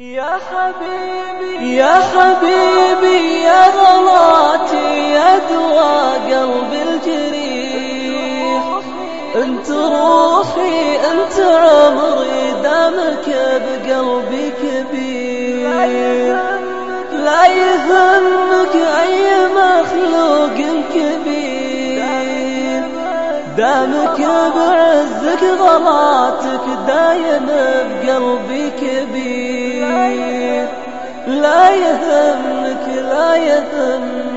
يا حبيبي يا حبيبي يا غلاتي يا دوا قلبي الجريح. انت روحي انت عمري دامك بقلبي كبير. لا يهمك أي مخلوق كبير. دامك بعزك غلاتك دايم بقلبي كبير. يهمك